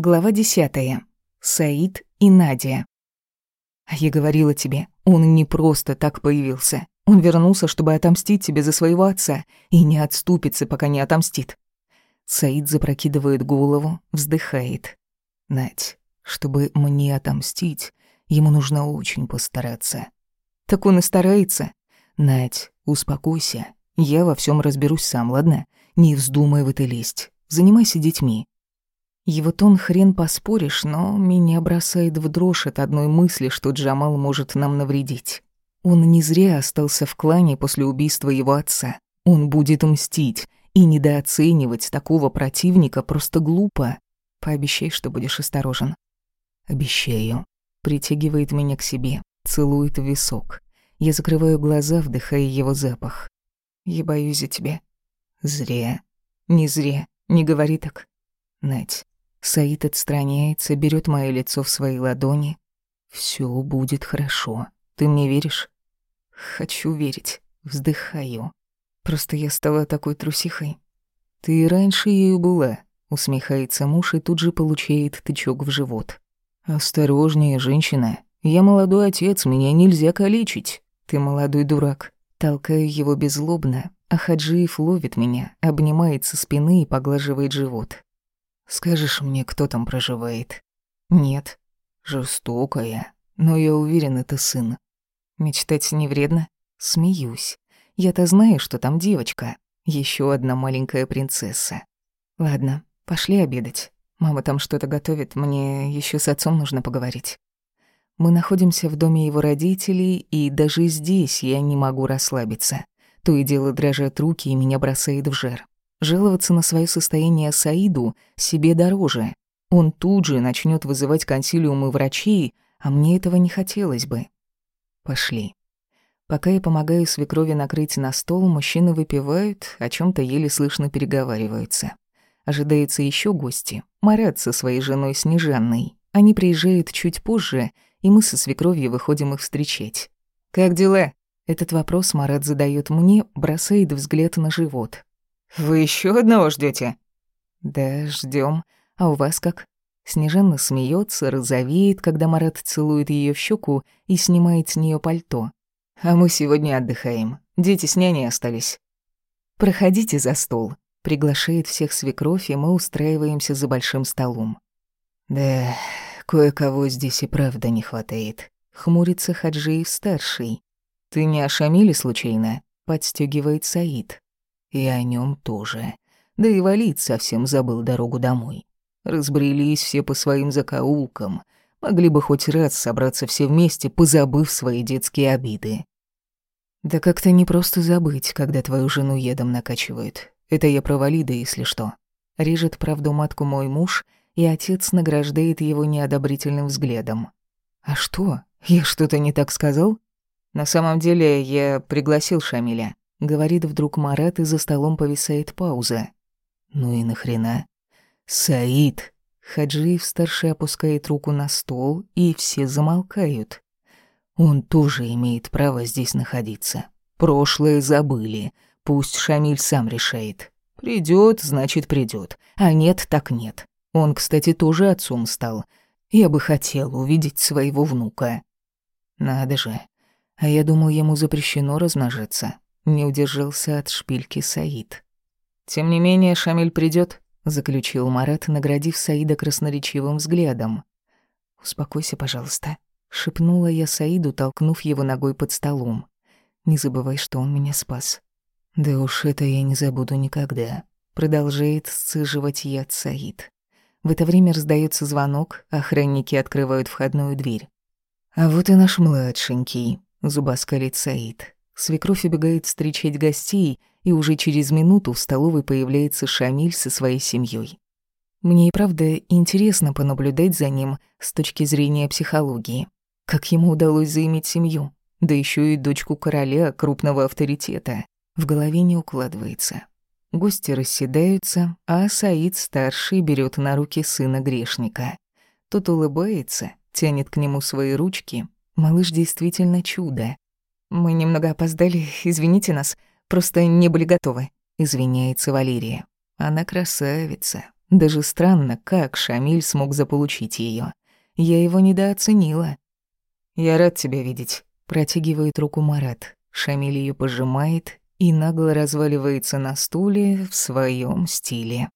Глава десятая. Саид и Надя. А я говорила тебе, он не просто так появился. Он вернулся, чтобы отомстить тебе за своего отца, и не отступится, пока не отомстит. Саид запрокидывает голову, вздыхает. Надь, чтобы мне отомстить, ему нужно очень постараться. Так он и старается. Надь, успокойся. Я во всем разберусь сам, ладно? Не вздумай в это лезть. Занимайся детьми. Его тон хрен поспоришь, но меня бросает в дрожь от одной мысли, что Джамал может нам навредить. Он не зря остался в клане после убийства его отца. Он будет мстить, и недооценивать такого противника просто глупо. Пообещай, что будешь осторожен. Обещаю. Притягивает меня к себе, целует в висок. Я закрываю глаза, вдыхая его запах. Я боюсь за тебя. Зря. Не зря. Не говори так. Надь, Саид отстраняется, берет мое лицо в свои ладони. Все будет хорошо. Ты мне веришь? Хочу верить. Вздыхаю. Просто я стала такой трусихой. Ты и раньше ею была, усмехается муж и тут же получает тычок в живот. Осторожнее, женщина. Я молодой отец, меня нельзя калечить. Ты молодой дурак. Толкаю его беззлобно, а Хаджиев ловит меня, обнимает со спины и поглаживает живот. Скажешь мне, кто там проживает? Нет. Жестокая. Но я уверен, это сын. Мечтать не вредно. Смеюсь. Я-то знаю, что там девочка. Еще одна маленькая принцесса. Ладно, пошли обедать. Мама там что-то готовит, мне еще с отцом нужно поговорить. Мы находимся в доме его родителей, и даже здесь я не могу расслабиться. То и дело дрожат руки, и меня бросает в жар. Жаловаться на свое состояние Саиду себе дороже. Он тут же начнет вызывать консилиумы врачей, а мне этого не хотелось бы. Пошли. Пока я помогаю свекрови накрыть на стол, мужчины выпивают, о чем то еле слышно переговариваются. Ожидаются еще гости. Марат со своей женой Снежанной. Они приезжают чуть позже, и мы со свекровью выходим их встречать. «Как дела?» Этот вопрос Марат задает мне, бросает взгляд на живот. Вы еще одного ждете? Да, ждем. А у вас как? Снежана смеется, розовеет, когда Марат целует ее в щеку и снимает с нее пальто. А мы сегодня отдыхаем. Дети с няней остались. Проходите за стол. Приглашает всех свекровь, и мы устраиваемся за большим столом. Да, кое-кого здесь и правда не хватает. Хмурится Хаджиев-старший. Ты не о Шамиле случайно? Подстегивает Саид. И о нем тоже. Да и валить совсем забыл дорогу домой. Разбрелись все по своим закоулкам. Могли бы хоть раз собраться все вместе, позабыв свои детские обиды. Да как-то не просто забыть, когда твою жену едом накачивают. Это я про валида, если что. Режет правду матку мой муж, и отец награждает его неодобрительным взглядом. А что? Я что-то не так сказал? На самом деле, я пригласил Шамиля. Говорит вдруг Марат, и за столом повисает пауза. «Ну и нахрена?» «Саид!» Хаджиев старший опускает руку на стол, и все замолкают. Он тоже имеет право здесь находиться. Прошлое забыли. Пусть Шамиль сам решает. Придет, значит, придет. А нет, так нет. Он, кстати, тоже отцом стал. Я бы хотел увидеть своего внука. Надо же. А я думал, ему запрещено размножиться. Не удержался от шпильки Саид. «Тем не менее, Шамиль придет, заключил Марат, наградив Саида красноречивым взглядом. «Успокойся, пожалуйста», — шепнула я Саиду, толкнув его ногой под столом. «Не забывай, что он меня спас». «Да уж это я не забуду никогда», — продолжает сцеживать яд Саид. В это время раздается звонок, охранники открывают входную дверь. «А вот и наш младшенький», — зубоскалит Саид. Свекровь убегает встречать гостей, и уже через минуту в столовой появляется Шамиль со своей семьей. Мне и правда интересно понаблюдать за ним с точки зрения психологии. Как ему удалось заиметь семью, да еще и дочку короля, крупного авторитета. В голове не укладывается. Гости расседаются, а Саид-старший берет на руки сына грешника. Тот улыбается, тянет к нему свои ручки. Малыш действительно чудо. «Мы немного опоздали, извините нас, просто не были готовы», — извиняется Валерия. Она красавица, Даже странно, как Шамиль смог заполучить ее. Я его недооценила. «Я рад тебя видеть», — протягивает руку Марат. Шамиль ее пожимает и нагло разваливается на стуле в своем стиле.